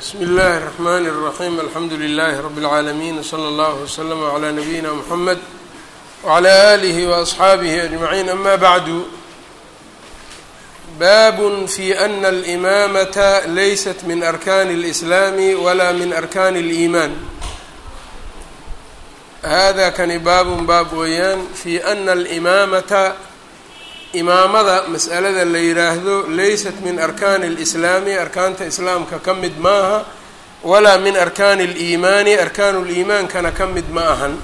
bsmi اllahi الرحmn الرaحيم alxamdu لlh رb العaalمين وslى اllه وslm عlى نabيina mحamed وعlى آlih وأصxaabih أجمعين ama bعd bab fi أna الإmamة laysat min arkan الإسlاm wla min arkan الإiman hada kani baabun baab weeyaan fi أna الإmaamata imaamada mas'alada la yidhaahdo laysat min arkaani اlislaami arkaanta islaamka ka mid maaha walaa min arkaani اliimaani arkaanu liimaankana ka mid ma ahan.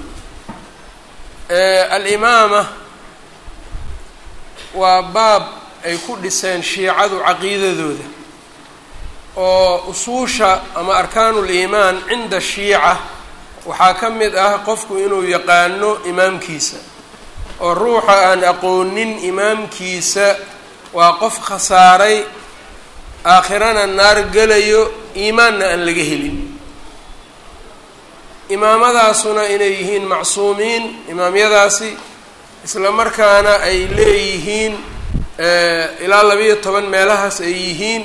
Alimaama waa baab ay ku dhiseen shiicadu caqiidadooda oo usuusha ama arkaanu liimaan cinda shiica waxaa ka mid ah qofku inuu yaqaano imaamkiisa oo ruuxa aan aqoonin imaamkiisa waa qof khasaaray aakhirana naar gelayo iimaanna aan laga helin. Imaamadaasuna inay yihiin macsuumiin imaamyadaasi isla markaana ay leeyihiin ilaa labiyo toban meelahaas ay yihiin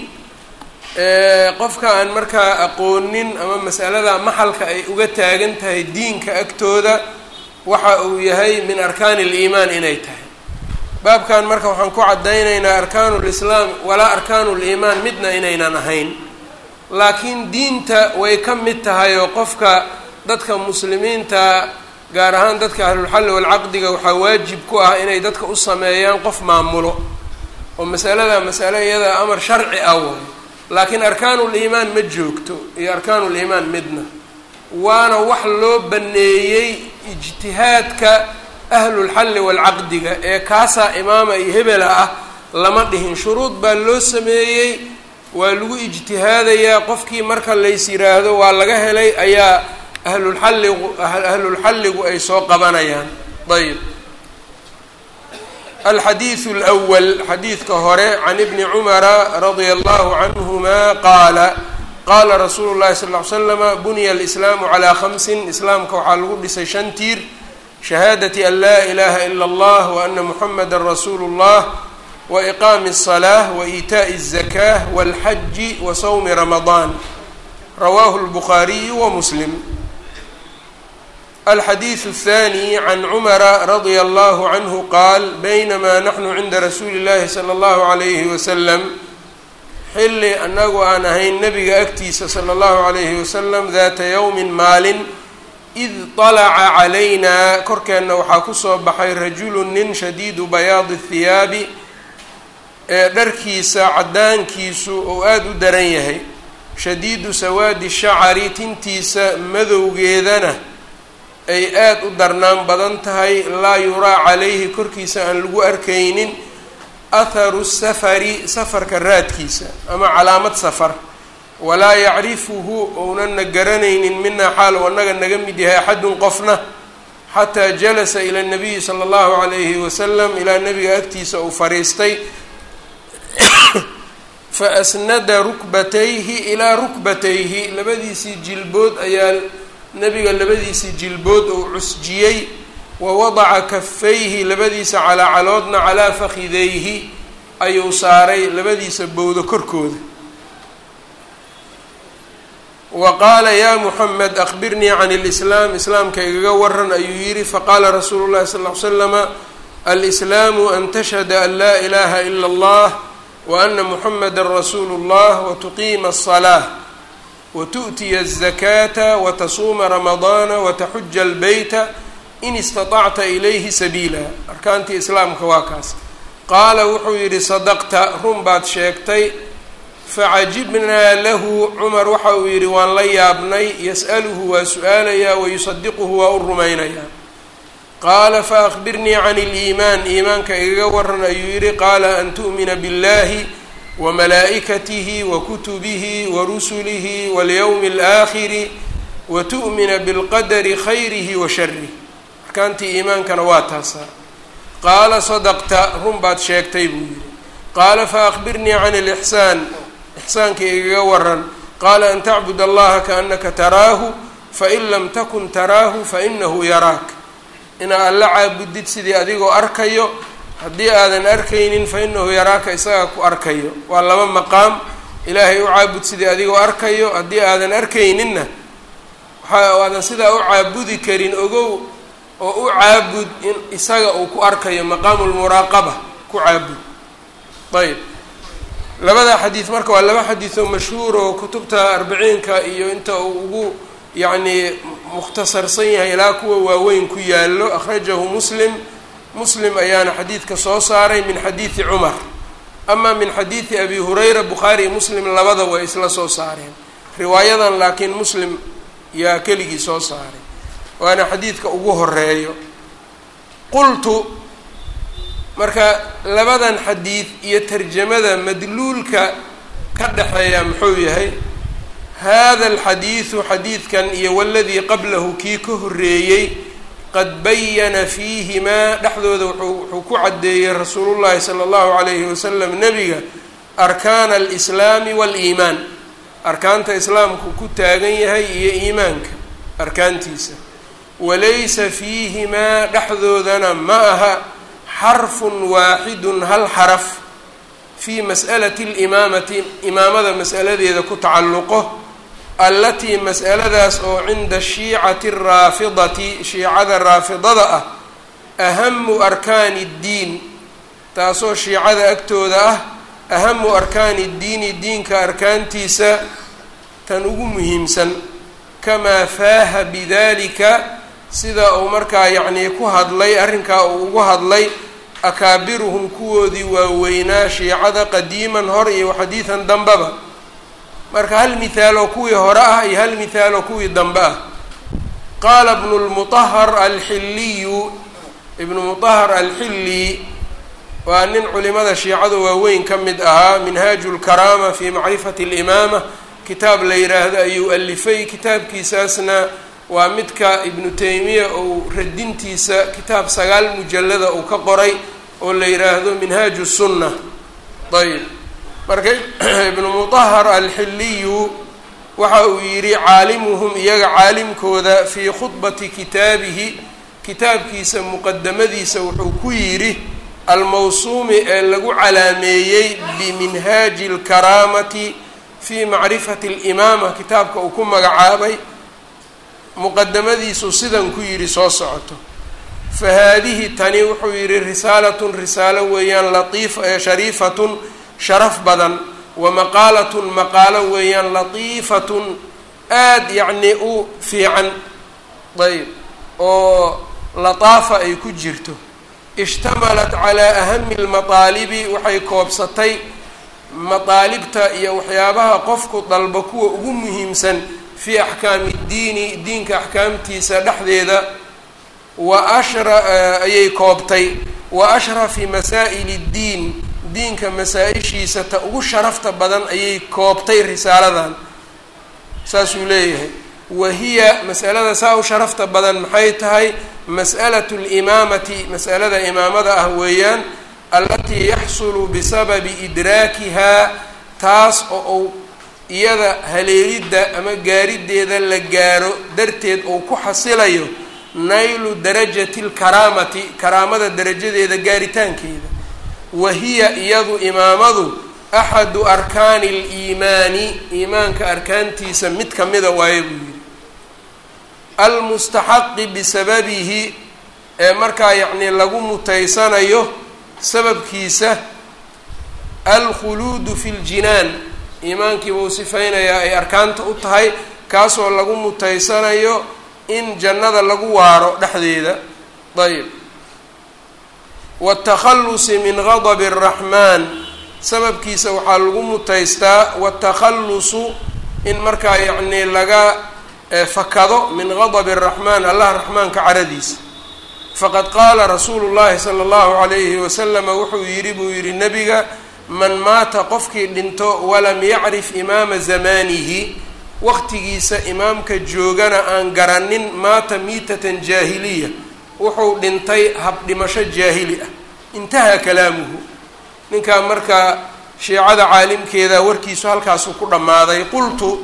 qofka aan markaa aqoonin ama masalada maxalka ay uga taagan tahay diinka agtooda waxa uu yahay min arkaani اliimaan inay tahay. Baabkan marka waxaan ku caddaynaynaa arkaanu lislaam walaa arkaanu liimaan midna inaynan ahayn. Laakiin diinta way ka mid tahay oo qofka dadka muslimiinta gaar ahaan dadka ahlulxalli walcaqdiga waxaa waajib ku ah inay dadka u sameeyaan qof maamulo. Oo masalada masale iyada amar sharci ah way. Laakiin arkaanuliimaan ma joogto iyo arkaanuliimaan midna. Waana wax loo baneeyey ijtihaadka ahlulxalli walcaqdiga ee kaasaa imaama iyo hebela ah lama dhihin. Shuruud baa loo sameeyey waa lagu ijtihaadayaa qofkii marka lays yiraahdo waa laga helay ayaa ahlulxalligu ahlulxalligu ay soo qabanayaan. Ayb alxadiidu lwal xadiidka hore can ibni cumara radia allahu canhuma qaala qaala rasuulu llahi sal ly slama buniya alislaamu calaa khamsin islaamka waxaa lagu dhisay shan tiir shahaadati an laa ilaha ila allah wa ana muxamada rasuulu اllah wa iqaami الصalaة wa iitaaءi الzakah wاlxaji wa sawmi ramadaan rawahu اlbukhaariyu wa muslim alxadiidu الthani can cumara radia allahu canhu qaal baynama naxnu cinda rasuuli اllahi salى اllahu عalayhi waslam xilli annagu aan ahayn nebiga agtiisa sala allahu calayhi wasalam daata yowmin maalin id talaca calaynaa korkeenna waxaa ku soo baxay rajulun nin shadiidu bayaadi thiyaabi ee dharkiisa caddaankiisu uu aada u daran yahay. Shadiidu sawaadi shacari tintiisa madowgeedana ay aada u darnaan badan tahay. Laa yuraa calayhi korkiisa aan lagu arkaynin atharu safari safarka raadkiisa ama calaamad safar. Walaa yacrifuhu ounana garanaynin minaa xaal u annaga naga mid yahay axadun qofna xataa jalasa ila nabiyi sala allahu calayhi wasalam ilaa nabiga agtiisa uu fariistay. Fa asnada rukbatayhi ilaa rukbatayhi. Labadiisii jilbood ayaa nabiga labadiisii jilbood uu cusjiyey wawadaca kafayhi labadiisa calaacaloodna calaa fakhidayhi ayuu saaray labadiisa bowdo korkooda. Wa qaala yaa muxamed akhbirnii can alislaam islaamka igaga waran ayuu yidhi. Faqaala rasuulu llahi sal ll ly slama alslaamu an tashhada an laa ilaaha ila allah wa ana muxameda rasuulu llah wa tuqiima asalaa wa tu'tiya azakata wa tasuuma ramadaana wa taxuja albeyta in istaطacta ilayhi sabiila arkaantii islaamka waa kaas qaala wuxuu yidhi sadaqta run baad sheegtay facajibnaa lahu cumar waxa uu yidhi waan la yaabnay yas'aluhu waa su-aalayaa wayusadiquhu waa u rumaynayaa qaala faakbirnii can اliimaan iimaanka igaga waran ayuu yidhi qaala an tu'mina biاllahi wamalaa'ikatihi wakutubihi warusulihi walyowmi اlaakhiri watu'mina bilqadari khayrihi wa sharih arkaantii iimaankana waa taasaa. Qaala sadaqta. Run baad sheegtay buu yidhi. Qaala faakbirnii can ilixsaan ixsaanka igaga waran qaala an tacbud allaha kaannaka taraahu fain lam takun taraahu fainahu yaraak. Inaad alla caabudid sidii adigoo arkayo haddii aadan arkaynin fainahu yaraaka isagaa ku arkayo. Waa laba maqaam. Ilaahay u caabud sidii adigoo arkayo haddii aadan arkayninna waxa aadan sidaa u caabudi karin ogow oo u caabud in isaga uu ku arkayo maqaamu lmuraaqaba ku caabud. Ayb labada xadiid marka waa laba xadiid oo mashhuur oo kutubta arbiciinka iyo inta uu ugu yacni mukhtasarsan yahay ilaa kuwa waaweyn ku yaallo akhrajahu muslim. Muslim ayaana xadiidka soo saaray min xadiidi cumar. Ama min xadiidi abi hurayra bukhaari iyo muslim labada way isla soo saareen. Riwaayadan laakiin muslim yaa keligii soo saaray waana xadiidka ugu horeeyo qultu marka labadan xadiid iyo tarjamada madluulka ka dhexeeya muxuu yahay hada alxadiidu xadiidkan iyo waladii qablahu kii ka horreeyey qad bayana fiihimaa dhexdooda wuxuu ku caddeeyey rasuulullahi sala allahu calayhi wasalam nebiga arkaana alislaami waaliimaan arkaanta islaamku ku taagan yahay iyo iimaanka arkaantiisa walaysa fiihimaa dhexdoodana ma aha xarfun waaxidun hal xaraf fii mas'alati alimaamati imaamada mas'aladeeda ku tacalluqo allatii mas'aladaas oo cinda shiicati araafidati shiicada raafidada ah ahamu arkaani ddiin taasoo shiicada agtooda ah ahamu arkaani ddiini diinka arkaantiisa tan ugu muhiimsan kamaa faaha bidalika sida uu markaa yacnii ku hadlay arrinkaa uu ugu hadlay akaabiruhum kuwoodii waaweynaa shiicada qadiiman hor iyo xadiidan dambeba marka hal mithaaloo kuwii hore ah iyo hal mithaaloo kuwii dambe ah. Qaala ibnu lmutahar alxilliyu ibnu mutahar alxilli waa nin culimada shiicada waaweyn ka mid ahaa minhaaju lkaraama fi macrifati alimaama. Kitaab la yidhaahdo ayuu alifay kitaabkiisaasna waa midka ibnu taymiya ou radintiisa kitaab sagaal mujallada uu ka qoray oo la yidhaahdo minhaaju sunna ayb marka ibnu mutahar alxilliyu waxa uu yidhi caalimuhum iyaga caalimkooda fii khudbati kitaabihi. Kitaabkiisa muqadamadiisa wuxuu ku yidhi almawsuumi ee lagu calaameeyey biminhaaji alkaraamati fii macrifati alimaama. Kitaabka uu ku magacaabay muqadamadiisu sidan ku yidhi soo socoto. Fa haadihi tani wuxuu yidhi risaalatun risaalo weeyaan latiif shariifatun sharaf badan wa maqaalatun maqaalo weeyaan latiifatun aada yacnii u fiican ayb oo lataafa ay ku jirto. Ishtamalat calaa ahami lmataalibi waxay koobsatay mataalibta iyo waxyaabaha qofku dalbo kuwa ugu muhiimsan fii axkaami ddiini diinka axkaamtiisa dhexdeeda wa ashra ayay koobtay wa ashrafi masaa'ili ddiin diinka masaa-ishiisa ta ugu sharafta badan ayay koobtay risaaladan. Saasuu leeyahay. Wa hiya masalada saa u sharafta badan maxay tahay? Mas'alatu limaamati mas'alada imaamada ah weeyaan allatii yaxsulu bisababi idraakihaa taas oo iyada haleelidda ama gaarideeda la gaaro darteed uu ku xasilayo naylu darajati lkaraamati karaamada darajadeeda gaaritaankeeda. Wa hiya iyadu imaamadu axadu arkaani aliimaani iimaanka arkaantiisa mid kamida waaye buu yidhi. Almustaxaqi bisababihi ee markaa yacnii lagu mutaysanayo sababkiisa alkhuluudu fi ljinaan iimaankiiba uu sifaynayaa ay arkaanta u tahay kaasoo lagu mutaysanayo in jannada lagu waaro dhexdeeda. Ayb watakhallusi min gadabi araxmaan sababkiisa waxaa lagu mutaystaa watakhallusu in markaa yacnii laga fakado min gadabi araxmaan allah raxmaanka caradiisa. Faqad qaala rasuulu llahi sala allahu calayhi wasalama wuxuu yidhi buu yidhi nebiga man maata qofkii dhinto walam yacrif imaama zamaanihi waqtigiisa imaamka joogana aan garanin maata miitatan jaahiliya wuxuu dhintay habdhimasho jaahili ah intahaa kalaamuhu ninkaa markaa shiicada caalimkeeda warkiisu halkaasuu ku dhammaaday qultu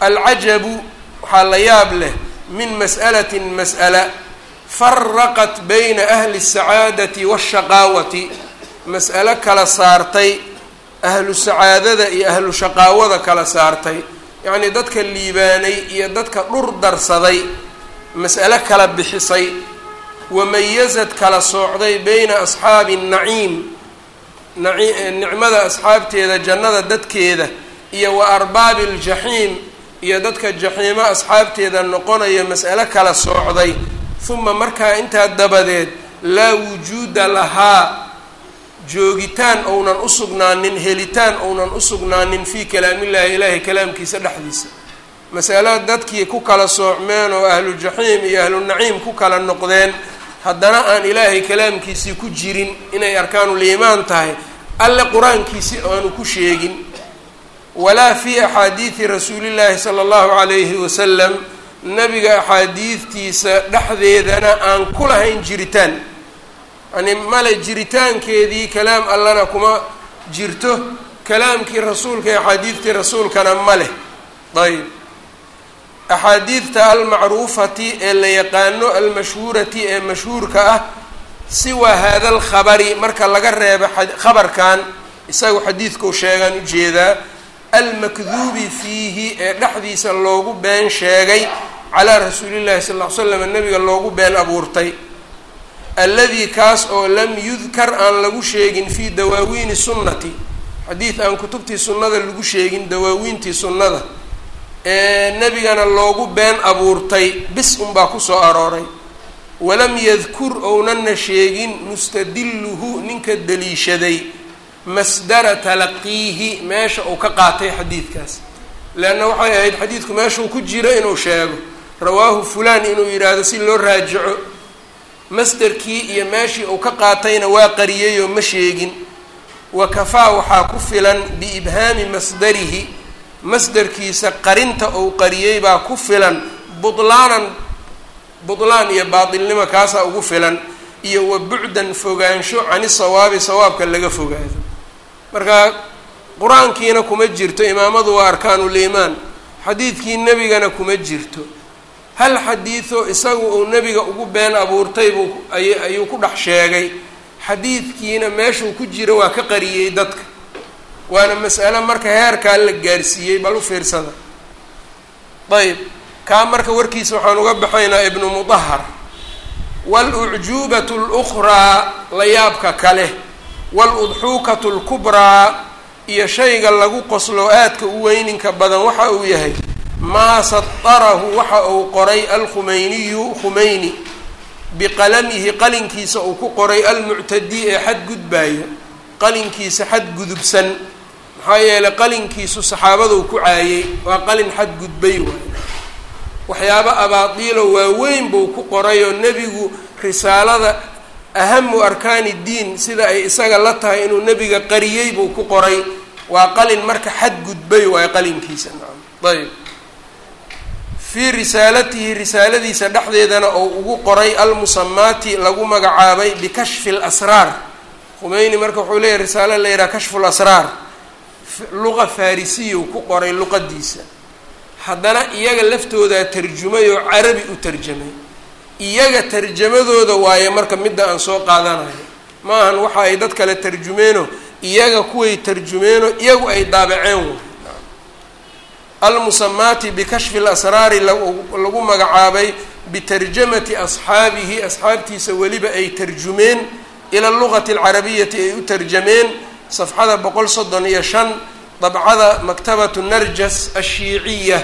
alcajabu waxaa la yaab leh min mas'alatin mas'ala faraqat bayna ahli الsacaadati waالshaqaawati mas'alo kala saartay ahlu sacaadada iyo ahlu shaqaawada kala saartay. Yacnii dadka liibaanay iyo dadka dhur darsaday mas'alo kala bixisay. Wamayazad kala soocday beyna asxaabi naciim nicmada asxaabteeda jannada dadkeeda iyo wa arbaabi aljaxiim iyo dadka jaxiimo asxaabteeda noqonaya mas'alo kala soocday uma markaa intaa dabadeed laa wujuuda lahaa joogitaan ounan usugnaanin helitaan ounan usugnaanin fii kalaamillaahi ilaahi kalaamkiisa dhexdiisa. Masalo dadkii ku kala soocmeen oo ahlujaxiim iyo ahlunaciim ku kala noqdeen haddana aan ilaahay kalaamkiisii ku jirin inay arkaanuliimaan tahay alle qur'aankiisi aanu ku sheegin. Walaa fii axaadiidi rasuulillaahi sala allahu calayhi wasalam nabiga axaadiidtiisa dhexdeedana aan ku lahayn jiritaan yani male jiritaankeedii kalaam allana kuma jirto kalaamkii rasuulka ee axaadiidtii rasuulkana ma leh. Ayb axaadiidta almacruufati ee la yaqaano almashhuurati ee mashhuurka ah siwaa hada alkhabari marka laga reebo khabarkan isagu xadiidkau sheegaan u jeedaa almakduubi fiihi ee dhexdiisa loogu been sheegay calaa rasuulillahi sal ll ly slam nabiga loogu been abuurtay alladii kaas oo lam yudkar aan lagu sheegin fii dawaawiini sunnati xadiid aan kutubtii sunnada lagu sheegin dawaawiintii sunnada ee nebigana loogu been abuurtay bis unbaa ku soo arooray. Walam yadkur ownana sheegin mustadilluhu ninka daliishaday masdara talaqiihi meesha uu ka qaatay xadiidkaas. Leanna waxay ahayd xadiidku meeshuu ku jiro inuu sheego. Rawaahu fulaan inuu yidhaahdo si loo raajico masderkii iyo meeshii uu ka qaatayna waa qariyayoo ma sheegin. Wa kafaa waxaa ku filan biibhaami masdarihi masderkiisa qarinta uu qariyey baa ku filan butlaanan butlaan iyo baatilnimo kaasaa ugu filan iyo wa bucdan fogaansho cani sawaabi sawaabka laga fogaado. Marka qur'aankiina kuma jirto imaamadu waa arkaanuliimaan xadiidkii nebigana kuma jirto hal xadiido isagu uu nebiga ugu been abuurtay buu ay ayuu ku dhex sheegay. Xadiidkiina meeshuu ku jiro waa ka qariyey dadka. Waana mas'alo marka heerkaa la gaarsiiyey bal u fiirsada. Ayb kaa marka warkiisa waxaan uga baxaynaa ibnu mudahar walucjuubatu lukhraa la yaabka kale. Waludxuukatu lkubraa iyo shayga lagu qoslo aadka u weyninka badan waxa uu yahay maa sadarahu waxa uu qoray alkhumeyniyu khumeyni biqalamihi qalinkiisa uu ku qoray almuctadi ee xadgudbaayo qalinkiisa xadgudubsan. Maxaa yeelay qalinkiisu saxaabaduu ku caayey waa qalin xadgudbay waay. Waxyaabo abaadiilo waaweyn buu ku qorayoo nebigu risaalada ahamu arkaani diin sida ay isaga la tahay inuu nebiga qariyey buu ku qoray. Waa qalin marka xadgudbay waayo qalinkiisa nacam ayb fii risaalatihi risaaladiisa dhexdeedana oo ugu qoray almusamaati lagu magacaabay bikashfi lasraar khumeyni marka wuxuu leeyahy risaalo la yidhaha kashfu lasraar luqa farisiyu ku qoray luqadiisa haddana iyaga laftoodaa tarjumay oo carabi u tarjamay. Iyaga tarjamadooda waaye marka midda aan soo qaadanayo. Ma ahan waxa ay dad kale tarjumeeno iyaga kuway tarjumeeno iyagu ay daabaceen way almusamaati bikashfi lasraari lagu magacaabay bitarjamati asxaabihi asxaabtiisa weliba ay tarjumeen ila lugati alcarabiyati ay u tarjameen safxada boqol soddon iyo shan dabcada maktabatu narjas ashiiciya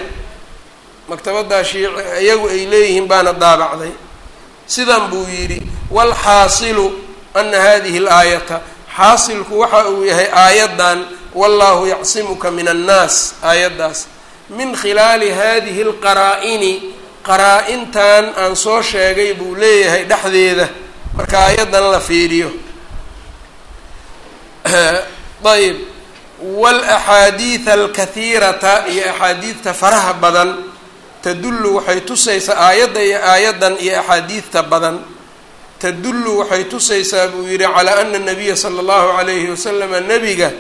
maktabaddaa shiic iyagu ay leeyihiin baana daabacday. Sidan buu yidhi walxaasilu ana hadihi alaayata. Xaasilku waxa uu yahay aayaddan wallahu yacsimuka min annaas aayaddaas min khilaali hadihi alqaraa-ini qaraa-intan aan soo sheegay buu leeyahay dhexdeeda. Marka aayaddan la fiiriyo. Ayb walaxaadiida alkahiirata iyo axaadiidta faraha badan tadullu waxay tusaysaa aayadda iyo aayaddan iyo axaadiidta badan tadullu waxay tusaysaa buu yidhi calaa ana nabiya sala allahu calayhi wasalama nebiga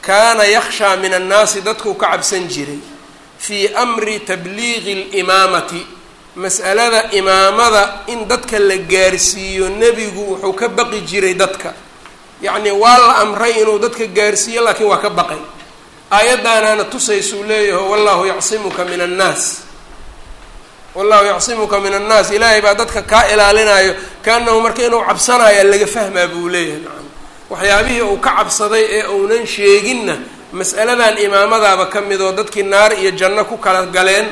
kaana yakhshaa min annaasi dadkuu ka cabsan jiray fii amri tabliiqi alimaamati. Mas'alada imaamada in dadka la gaarsiiyo nebigu wuxuu ka baqi jiray dadka. Yacni waa la amray inuu dadka gaarsiiyo laakiin waa ka baqay. Aayaddaanaana tusaysuu leeyaho wallahu yacsimuka min annaas. Wallahu yacsimuka min annaas. Ilaahay baa dadka kaa ilaalinayo kaanahu marka inuu cabsanaya laga fahmaa buu leeyahay waxyaabihii uu ka cabsaday ee uunan sheeginna mas'aladan imaamadaaba ka mid oo dadkii naar iyo janno ku kala galeen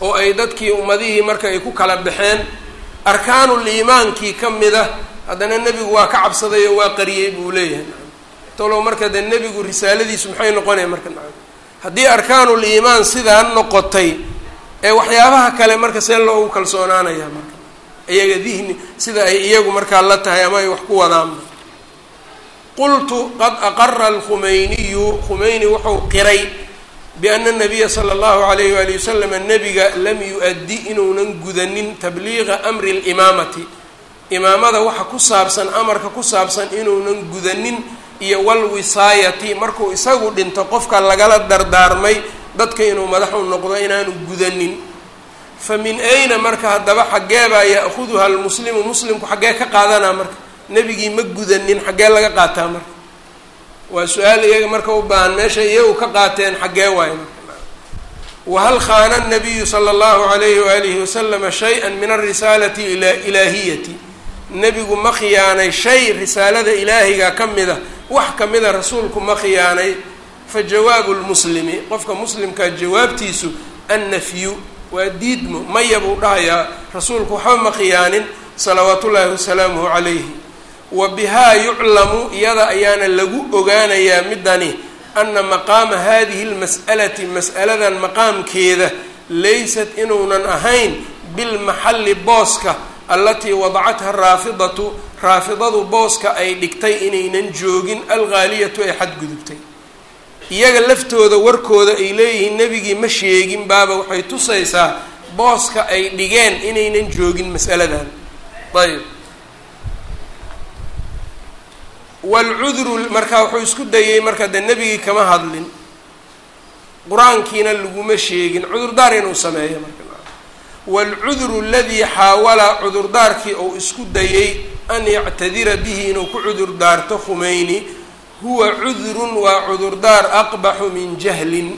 oo ay dadkii ummadihii marka ay ku kala baxeen arkaanul iimaankii ka mid a haddana nebigu waa ka cabsaday oo waa qariyey buu leeyahay. Tolow marka dee nebigu risaaladiisu maxay noqonaya marka? Nacam haddii arkaanul iimaan sidaa noqotay ee waxyaabaha kale marka see loogu kalsoonaanaya marka? Iyaga dihni sida ay iyagu markaa la tahay ama ay wax ku wadaanba qultu qad aqara alkhumeyniyu khumeyni wuxuu qiray biana nabiya sala allahu alayh waali wasalam nebiga lam yu-addi inuunan gudanin tabliiqa amri limaamati imaamada waxa ku saabsan amarka ku saabsan inuunan gudanin iyo walwisaayati markuu isagu dhinto qofka lagala dardaarmay dadka inuu madaxu noqdo inaanu gudanin. Fa min ayna marka haddaba xaggeebaa ya'huduha almuslimu muslimku xaggee ka qaadanaa marka nebigii ma gudanin xaggee laga qaataa marka. Waa su'aal iyaga marka u baahan meesha iyagu ka qaateen xaggee waayo marka. Wahal khaana nabiyu sala allahu alayhi waalihi wasalama shay-an min alrisaalati ilaahiyati? Nebigu ma khiyaanay shay risaalada ilaahiga ka mid a wax ka mida rasuulku ma khiyaanay. Fa jawaabu lmuslimi qofka muslimkaa jawaabtiisu annafyu waa diidmo maya buu dhahayaa rasuulku waxba ma khiyaanin salawaat ullaahi wasalaamuhu calayhi wa bihaa yuclamu iyada ayaana lagu ogaanayaa midani ana maqaama hadihi lmas'alati mas'aladan maqaamkeeda laysat inuunan ahayn bilmaxalli booska allatii wadacatha raafidatu raafidadu booska ay dhigtay inaynan joogin alghaaliyatu ay xadgudubtay. Iyaga laftooda warkooda ay leeyihiin nebigii ma sheegin baaba waxay tusaysaa booska ay dhigeen inaynan joogin mas'aladan. Ayb waalcudru marka wuxuu isku dayey marka dee nebigii kama hadlin. Qur'aankiina laguma sheegin cudurdaar inuu sameeyo marka. Waalcudru aladii xaawala cudurdaarkii uu isku dayey an yactadira bihi inuu ku cudurdaarto khumeyni huwa cudrun waa cudurdaar aqbaxu min jahlin.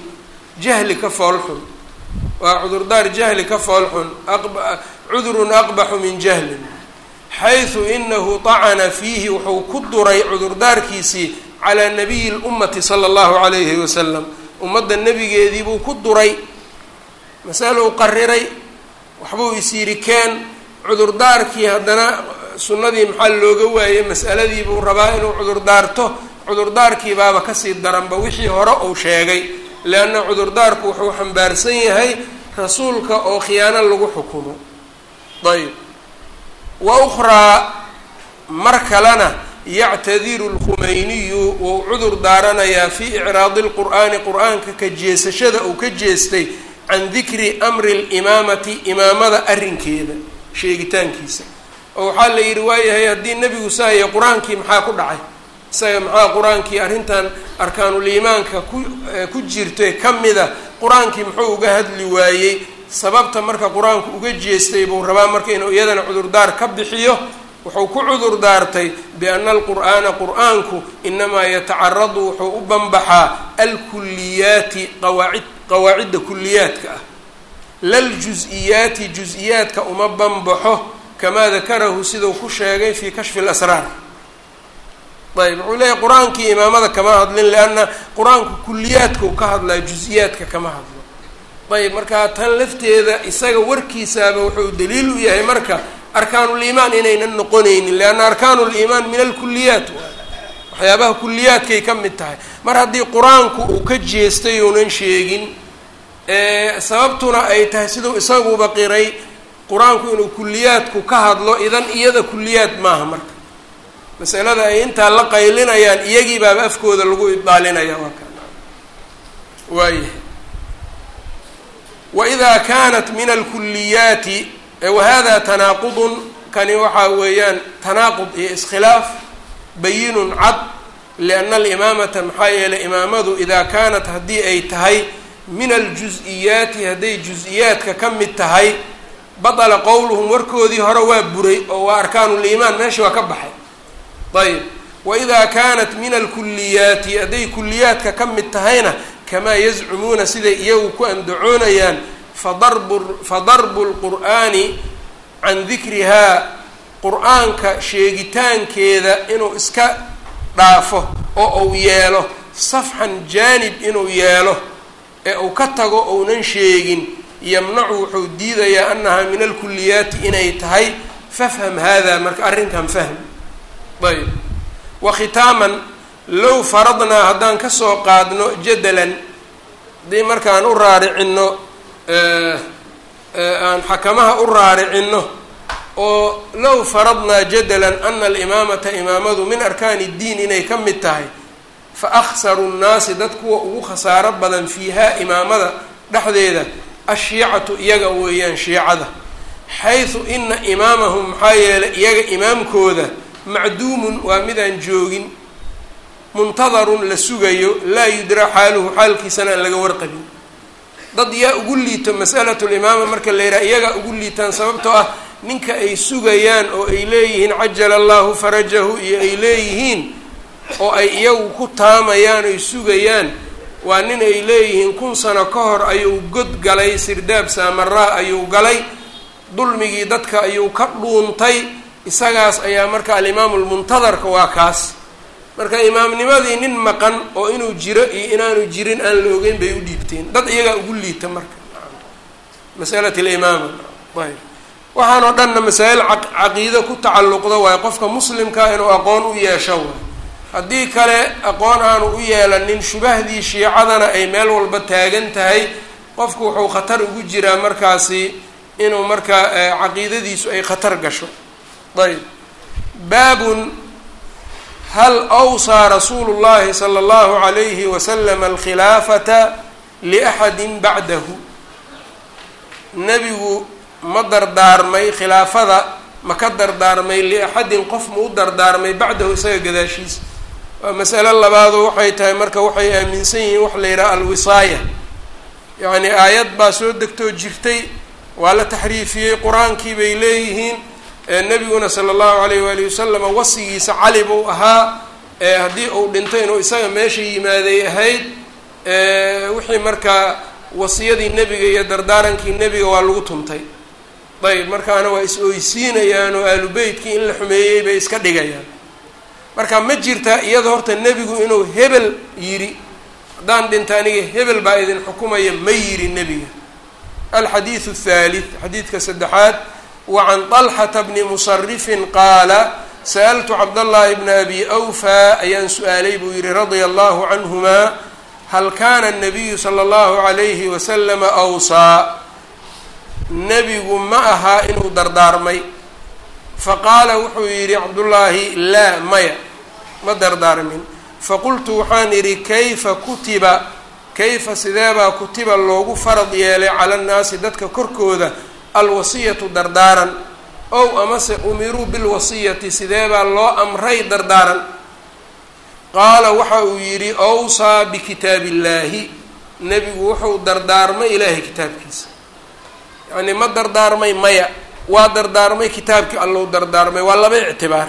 Jahli ka foolxun waa cudurdaar jahli ka foolxun cudrun aqbaxu min jahlin xaysu inahu طacana fiihi wuxuu ku duray cudurdaarkiisii calaa nabiyi اlummati sala اllahu alayhi wasalam ummadda nebigeedii buu ku duray masalo u qariray waxbuu is yidhi keen cudurdaarkii haddana sunnadii maxaa looga waayey mas'aladii buu rabaa inuu cudurdaarto cudurdaarkii baaba kasii daranba wixii hore uu sheegay leanna cudurdaarku wuxuu xambaarsan yahay rasuulka oo khiyaano lagu xukumo ayb wa mar kalena yactadiru lkhumeyniyu wuu cudur daaranayaa fii icraadi lqur'aani qur'aanka ka jeesashada uu ka jeestay can dikri amri limaamati imaamada arrinkeeda sheegitaankiisa. Oo waxaa la yidhi waayahay haddii nebigu saaya qur'aankii maxaa ku dhacay? Isaga maxaa qur'aankii arrintan arkaanuliimaanka ku ku jirtay ka mida qur'aankii muxuu uga hadli waayey sababta marka qur'aanku uga jeestay buu rabaa marka inuu iyadana cudurdaar ka bixiyo wuxuu ku cudur daartay biana alqur'aana qur'aanku inamaa yatacaradu wuxuu u banbaxaa alkuliyaati qawaacid qawaacidda kuliyaadka ah. Laljus-iyaati jus-iyaadka uma banbaxo kamaa dakarahu siduu ku sheegay fii kashfi lasraar ayb wuxuu leeyahy qur'aankii imaamada kama hadlin lianna qur'aanku kuliyaadka u ka hadlaa jus-iyaadka kama hadlo ayb markaa tan lafteeda isaga warkiisaaba wuxuu daliil u yahay marka arkaanuliimaan inaynan noqonaynin leanna arkaanuliimaan min alkuliyaat waxyaabaha kuliyaadkay ka mid tahay. Mar haddii qur'aanku uu ka jeestay uunan sheegin sababtuna ay tahay siduu isaguba qiray qur'aanku inuu kuliyaadku ka hadlo idan iyada kuliyaad maaha marka. Masalada ay intaa la qaylinayaan iyagii baaba afkooda lagu ibdaalinaya waa ka. Waayahay waإida kanat min alkuliyaati wahada tanaaqudun kani waxaa weeyaan tanaaqud iyo iskhilaaf bayinun cad lianna alimaamata maxaa yeelay imaamadu idaa kaanat haddii ay tahay min aljus-iyaati hadday jus-iyaadka ka mid tahay batala qowluhum warkoodii hore waa buray oo waa arkaanuliimaan meesha waa ka baxay ayb waidaa kaanat min alkuliyaati hadday kuliyaadka ka mid tahayna kamaa yazcumuuna siday iyagu ku andacoonayaan fadarbu lqur'aani can dikrihaa qur'aanka sheegitaankeeda inuu iska dhaafo oo uu yeelo safxan jaanib inuu yeelo ee uu ka tago ounan sheegin yamnacu wuxuu diidayaa annahaa min alkuliyaati inay tahay fafham hada marka arrinkan fahm ayb wa khitaaman low faradnaa haddaan ka soo qaadno jadalan haddii markaan u raaricino aan xakamaha u raaricino oo low faradnaa jadalan ana alimaamata imaamadu min arkaani iddiin inay ka mid tahay fa akhsaru nnaasi dad kuwa ugu khasaaro badan fiihaa imaamada dhexdeeda ashiicatu iyaga weeyaan shiicada xaysu ina imaamahum maxaa yeelay iyaga imaamkooda macduumun waa midaan joogin muntadarun la sugayo laa yudraa xaaluhu xaalkiisana aan laga warqabin. Dad yaa ugu liito masalatu limaama marka la yidhaha iyagaa ugu liitaan sababtoo ah ninka ay sugayaan oo ay leeyihiin cajala allahu farajahu iyo ay leeyihiin oo ay iyagu ku taamayaan oy sugayaan waa nin ay leeyihiin kun sano ka hor ayuu god galay sirdaab saamaraa ayuu galay dulmigii dadka ayuu ka dhuuntay isagaas ayaa marka alimaamu lmuntadarka waa kaas marka imaamnimadii nin maqan oo inuu jiro iyo inaanu jirin aan la ogeyn bay u dhiibteen. Dad iyagaa ugu liita marka. Masalat limaama ayb waxaan oo dhanna masaa'il caqiido ku tacalluqda waayo qofka muslimkaa inuu aqoon u yeesho waay. Haddii kale aqoon aanu u yeelanin shubahdii shiicadana ay meel walba taagan tahay qofku wuxuu khatar ugu jiraa markaasi inuu markaa caqiidadiisu ay khatar gasho. Ayb baabun hal awsaa rasuulu llahi sala allahu alayhi wasalama alkhilaafata liaxadin bacdahu nebigu ma dardaarmay khilaafada ma ka dardaarmay liaxadin qof ma u dardaarmay bacdahu isaga gadaashiisa waa masalo labaado waxay tahay marka waxay aaminsan yihiin waxa la yidhaha alwisaaya yacni aayad baa soo degtoo jirtay waa la taxriifiyey qur'aankii bay leeyihiin nebiguna sala allahu alayh waalihi wasalama wasigiisa cali buu ahaa haddii uu dhinto inuu isaga meesha yimaaday ahayd wixii markaa wasiyadii nebiga iyo dardaarankii nebiga waa lagu tuntay ayb markaana waa is-oysiinayaan oo aalubeytkii in la xumeeyey bay iska dhigayaan. Marka ma jirta iyada horta nebigu inuu hebel yidhi haddaan dhinta aniga hebel baa idin xukumaya ma yidhi nebiga. Alxadiidu athalith xadiidka saddexaad wa can طalxata bni musarifin qaala sa'altu cabdallahi bna abi awfa ayaan su-aalay buu yihi radia allahu canhuma hal kana الnabiyu salى اllahu عalayhi waslama awsaa nebigu ma ahaa inuu dardaarmay faqaala wuxuu yidhi cabdullaahi laa maya ma dardaarmin faqultu waxaan idhi kayfa kutiba kayfa sideebaa kutiba loogu farad yeelay cala annaasi dadka korkooda alwasiyatu dardaaran. Ow amase umiruu bilwasiyati sideebaa loo amray dardaaran? Qaala waxa uu yidhi awsaa bikitaabi illaahi nebigu wuxuu dardaarmay ilaahay kitaabkiisa. Yacnii ma dardaarmay maya waa dardaarmay kitaabkii allou dardaarmay waa laba ictibaar.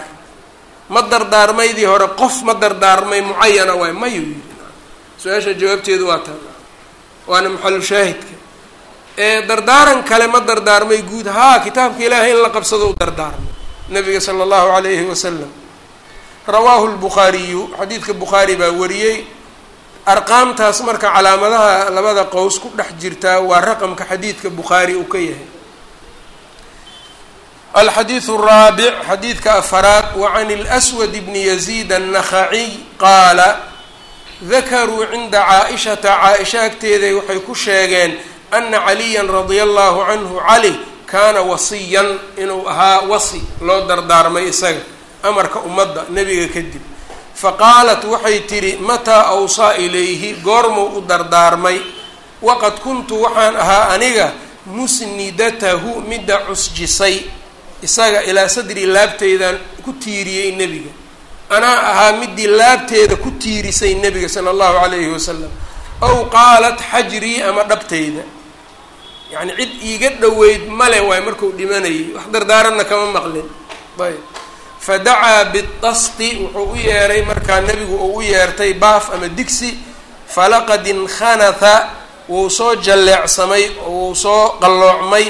Ma dardaarmaydii hore qof ma dardaarmay mucayana waay mayuu yidhi. Su'aasha jawaabteedu waa taa waana maxalu shaahidka dardaaran kale ma dardaarmay guud. Haa kitaabka ilaahay in la qabsado u dardaarmay nabiga sala allahu calayhi wasalam rawaahu lbukhaariyu xadiidka bukhaari baa wariyey. Arqaamtaas marka calaamadaha labada qows ku dhex jirtaa waa raqamka xadiidka bukhaari uu ka yahay. Alxadiidu araabic xadiidka afaraad wa can اlswad bni yaziid annakhaciy qaala dakaruu cinda caa-ishata. Caa-isha agteeday waxay ku sheegeen ana caliyan radia allahu canhu cali kaana wasiyan inuu ahaa wasi loo dardaarmay isaga amarka ummadda nebiga kadib. Faqaalat waxay tidhi mataa awsaa ilayhi? Goormuu u dardaarmay. Waqad kuntu waxaan ahaa aniga musnidatahu midda cusjisay isaga ilaa sadri laabteydaan ku tiiriyey nebiga. Anaa ahaa midii laabteeda ku tiirisay nebiga sala allahu calayhi wasalam ow qaalat xajrii ama dhabteyda yacni cid iiga dhoweyd male waay markuu dhimanayay. Wax dardaaranna kama maqlin. Ayb. Fadacaa bidasti wuxuu u yeeray markaa nebigu uu u yeertay baaf ama digsi falaqad inkhanatha wuu soo jalleecsamay wuu soo qalloocmay.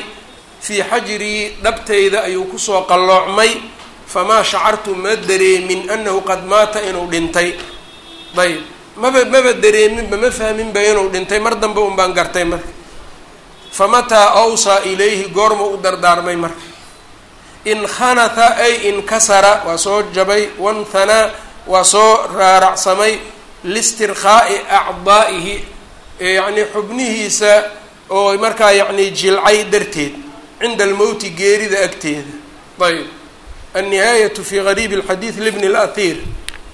Fii xajirii dhabtayda ayuu ku soo qalloocmay. Famaa shacartu ma dareemin annahu qad maata inuu dhintay. Ayb. Maba maba dareeminba ma fahminba inuu dhintay. Mar dambe un baan gartay marka famataa awsaa ilayhi goorma u dardaarmay marka inkhanatha ay inkasara waa soo jabay. Wanthanaa waa soo raaracsamay. Listirkhaa'i acdaa'ihi yacnii xubnihiisa oo markaa yacni jilcay darteed cinda almowti geerida agteeda. Ayb annihaayatu fi gariibi alxadiid libni اlatiir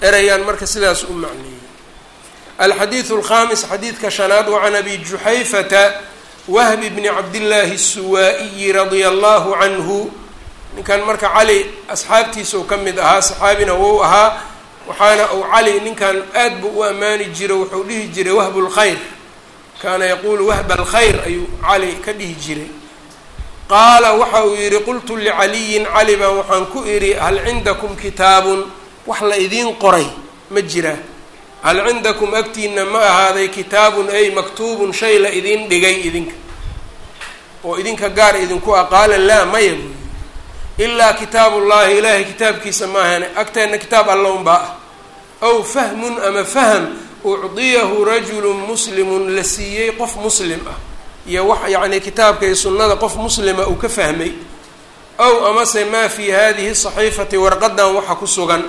ereygaan marka sidaas u macneeyey alxadiidu alkhamis xadiidka shanaad wacan abi juxayfata wahbi bni cabdillaahi الsuwaa'iyi radia allahu canhu ninkan marka cali asxaabtiisa ka mid ahaa saxaabina wou ahaa. Waxaana uu cali ninkan aad buu u ammaani jiro wuxuu dhihi jiray wahbu lkhayr kaana yaquulu wahba alkhayr ayuu cali ka dhihi jiray qaala waxa uu yidhi qultu licaliyin cali baan waxaan ku idhi hal cindakum kitaabun? Wax la idiin qoray ma jira hal cindakum agtiina ma ahaaday kitaabun ay maktuubun shay la idiin dhigay idinka oo idinka gaar idinku ah qaala laa maya ilaa kitaabullahi ilaahay kitaabkiisa maahane agteenna kitaab alla unbaa ah aw fahmun ama faham ucdiyahu rajulun muslimun la siiyey qof muslim ah iyo wax yacni kitaabka iyo sunnada qof muslima uu ka fahmay ow amase maa fii hadihi saxiifati warqadan waxa ku sugan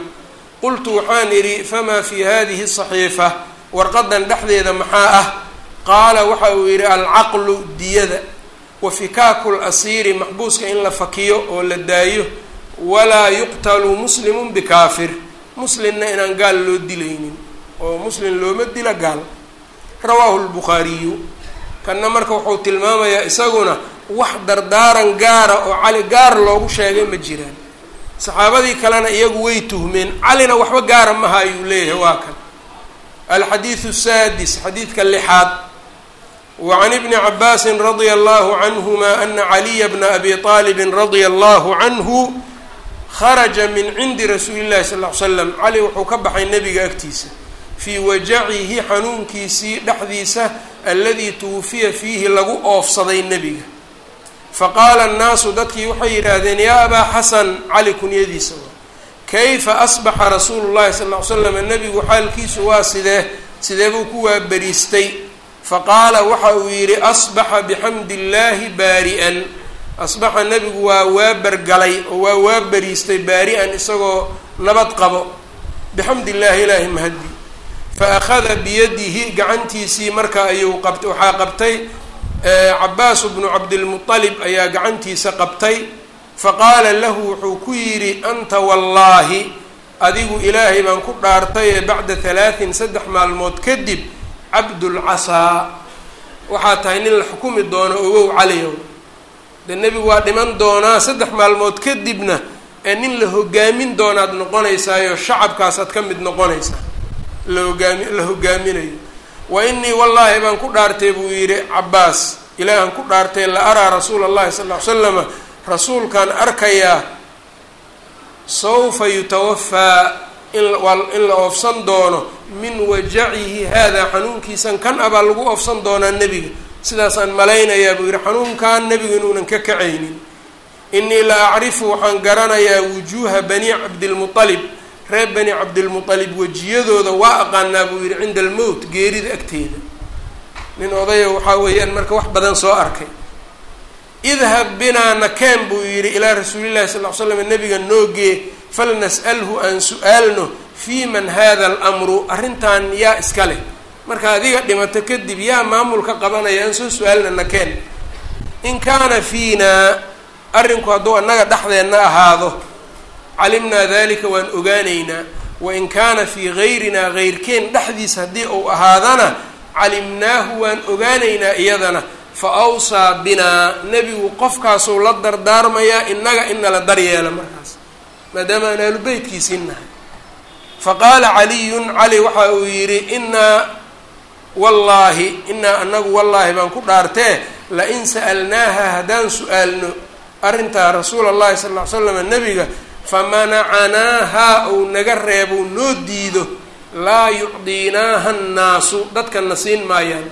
qultu waxaan idhi famaa fii hadihi saxiifa? Warqadan dhexdeeda maxaa ah? Qaala waxa uu yidhi alcaqlu diyada wa fikaaku lasiiri maxbuuska in la fakiyo oo la daayo walaa yuqtalu muslimun bikaafir. Muslimna inaan gaal loo dilaynin oo muslim looma dila gaal. Rawaahu lbukhaariyu kanna marka wuxuu tilmaamayaa isaguna wax dardaaran gaara oo cali gaar loogu sheegay ma jiraan saxaabadii kalena iyagu way tuhmeen calina waxba gaara maha ayuu leeyahay waa kan. Alxadiidu saadis xadiidka lixaad. Wacan ibni cabaasin radia allahu canhuma ana caliya bna abi aalibin radia allahu canhu kharaja min cindi rasuuli llahi sal ly slam cali wuxuu ka baxay nebiga agtiisa. Fii wajacihi xanuunkiisii dhexdiisa alladii tuwufiya fiihi lagu oofsaday nebiga faqaala annaasu dadkii waxay yidhaahdeen yaa abaa xasan cali kunyadiisa waa. Kayfa asbaxa rasuulu llahi sal ly slam nebigu xaalkiisu waa sidee? Sidee buu ku waaberiistay faqaala waxa uu yidhi asbaxa bixamdi illaahi baari-an. Asbaxa nebigu waa waabergalay oo waa waaberiistay baari-an isagoo nabad qabo. Bixamdi illaahi ilaahi mahadi fa akhada biyadihi gacantiisii marka ayuu qabt waxaa qabtay cabaasu bnu cabdilmualib ayaa gacantiisa qabtay. Faqaala lahu wuxuu ku yidhi anta wallaahi adigu ilaahay baan ku dhaartay ee bacda halaatin saddex maalmood kadib cabdulcasaa waxaa tahay nin la xukumi doono ogow caliyow de nebigu waa dhiman doonaa saddex maalmood kadibna ee nin la hogaamin doonaad noqonaysaayo shacabkaasaad ka mid noqonaysaa. La hogaami la hogaaminayo wa inii wallaahi baan ku dhaartay buu yidhi cabaas ilaahan ku dhaartay la araa rasuula allahi sal ll ly slama rasuulkaan arkayaa sawfa yutawafaa in la oofsan doono min wajacihi haadaa xanuunkiisan kan abaa lagu oofsan doonaa nebiga. Sidaasaan malaynayaa buu yidhi xanuunkan nebigu inuunan ka kacaynin. Inii la acrifu waxaan garanayaa wujuuha bani cabdilmualib reer bani cabdilmualib wejiyadooda waa aqaanaa buu yidhi cinda almowt geerida agteeda. Nin odaya waxaa weeyaan marka wax badan soo arkay. Idhab binaa nakeen buu yidhi ilaa rasuulillahi sal ly slam nabiga noogee falnas'alhu aan su'aalno fii man hada alamru arrintan yaa iska leh. Marka adiga dhimato kadib yaa maamulka qabanaya aan soo su'aalna nakeen. In kaana fiinaa arrinku hadduu annaga dhexdeenna ahaado calimnaa dalika waan ogaanaynaa wain kaana fii gayrinaa geyrkeen dhexdiisa haddii uu ahaadana calimnaahu waan ogaanaynaa iyadana fa awsaa binaa nebigu qofkaasuu la dardaarmayaa innaga inala daryeela markaas maadaama aan ahlu beytkiisii nahay. Fa qaala caliyun cali waxa uu yidhi inaa wallaahi inaa anagu wallaahi baan ku dhaartee lain sa'alnaaha haddaan su'aalno arrintaa rasuula allahi sal ll ly slam nebiga famanacanaahaa ou naga reebou noo diido laa yucdiinaaha nnaasu dadkana siin maayaan.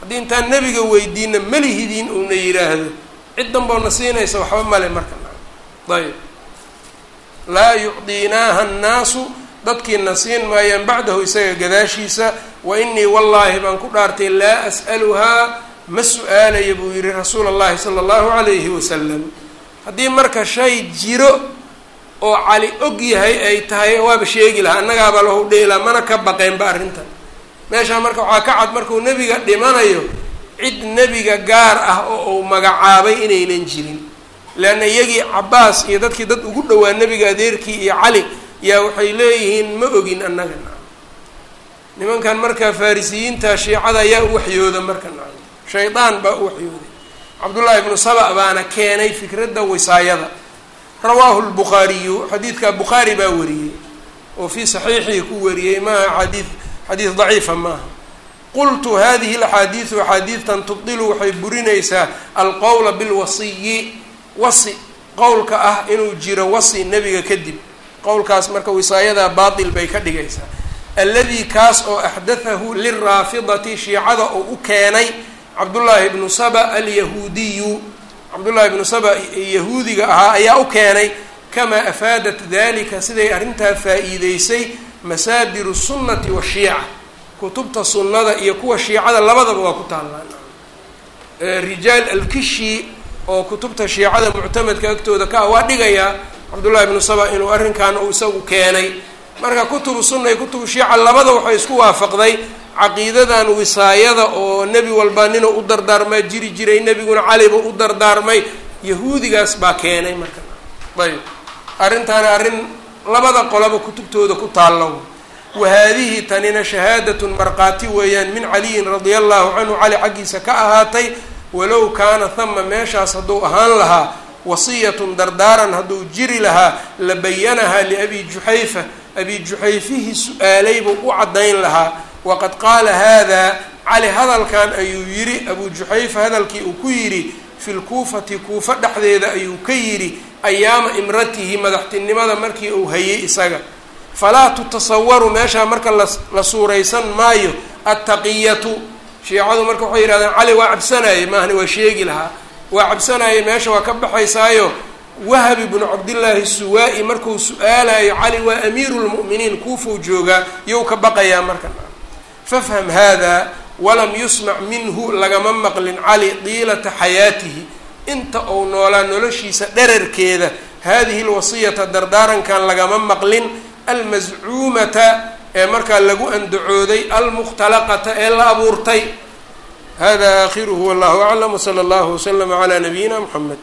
Haddii intaan nebiga weydiina malihidiin uuna yidhaahdo cid danboo na siinaysa waxba male marka. Ayb laa yucdiinaaha nnaasu dadkiina siin maayaan bacdahu isaga gadaashiisa wa inii wallaahi baan ku dhaartay laa as'aluhaa ma su'aalaya buu yihi rasuula allahi sala allahu calayhi wasalam haddii marka shay jiro oo cali og yahay ay tahay waaba sheegi lahaa annagaaba lahu dhihi lahaa mana ka baqeenba arrintan. Meeshaa marka waxaa ka cad markuu nebiga dhimanayo cid nebiga gaar ah oo uu magacaabay inaynan jirin. Leanna iyagii cabbaas iyo dadkii dad ugu dhowaa nebiga adeerkii iyo cali yaa waxay leeyihiin ma ogin annaga na nimankan markaa farisiyiinta shiicada ayaa u waxyooda marka shaydaan baa u waxyooday. Cabdullaahi ibnu saba baana keenay fikradda wisaayada rawaahu lbukhaariyu xadiidka bukhaari baa wariyey oo fii saxiixihi ku wariyey maaha xadiid xadiid daciifa maaha qultu hadihi laxaadiidu axaadiidtan tubdilu waxay burinaysaa alqowla bilwasiyi wasi qowlka ah inuu jiro wasi nebiga kadib. Qowlkaas marka wisaayadaa baatil bay ka dhigaysaa. Alladii kaas oo axdathahu liraafidati shiicada oo u keenay cabdullaahi ibnu saba alyahuudiyu cabdullaahi ibnu saba yahuudiga ahaa ayaa u keenay kamaa afaadat dalika siday arrintaa faa-iideysay masaabiru sunnati washiica kutubta sunnada iyo kuwa shiicada labadaba waa ku taallaan rijaal alkishi oo kutubta shiicada muctamadka agtooda ka ah waa dhigayaa cabdullahi ibnu saba inuu arrinkan uu isagu keenay. Marka kutubu sunna iyo kutubu shiica labada waxay isku waafaqday caqiidadan wisaayada oo nebi walba ninuu u dardaarmaa jiri jiray nebiguna caliba u dardaarmay yahuudigaas baa keenay marka. Ayb. Arrintaani arrin labada qolaba kutubtooda ku taallo wa haadihi tanina shahaadatun markhaati weeyaan min caliyin radia allahu canhu cali xaggiisa ka ahaatay walow kaana hama meeshaas hadduu ahaan lahaa wasiyatun dardaaran hadduu jiri lahaa la bayanahaa liabi juxayfa. Abi juxayfihii su'aalay buu u caddayn lahaa waqad qaala haadaa cali hadalkan ayuu yidhi abu juxayfa hadalkii uu ku yidhi fi lkuufati kuufa dhexdeeda ayuu ka yidhi ayaama imratihi madaxtinimada markii uu hayay isaga falaa tutasawaru meeshaa marka la suuraysan maayo attaqiyatu shiicadu marka waxay yidhahdeen cali waa cabsanaaye maahni waa sheegi lahaa waa cabsanaaye meesha waa ka baxaysaayo wahab ibnu cabdillaahi suwaa-i markuu su'aalayo cali waa amiiru lmu'miniin kuufuu joogaa iyou ka baqayaa marka fafham hada walam yusmac minhu lagama maqlin cali diilata xayaatihi inta uu noolaa noloshiisa dherarkeeda hadihi lwasiyata dardaarankan lagama maqlin almascuumata ee markaa lagu andacooday almukhtalaqata ee la abuurtay hada aakhiruhu wallahu aclam wsala allahu waslama calaa nabiyina mxamed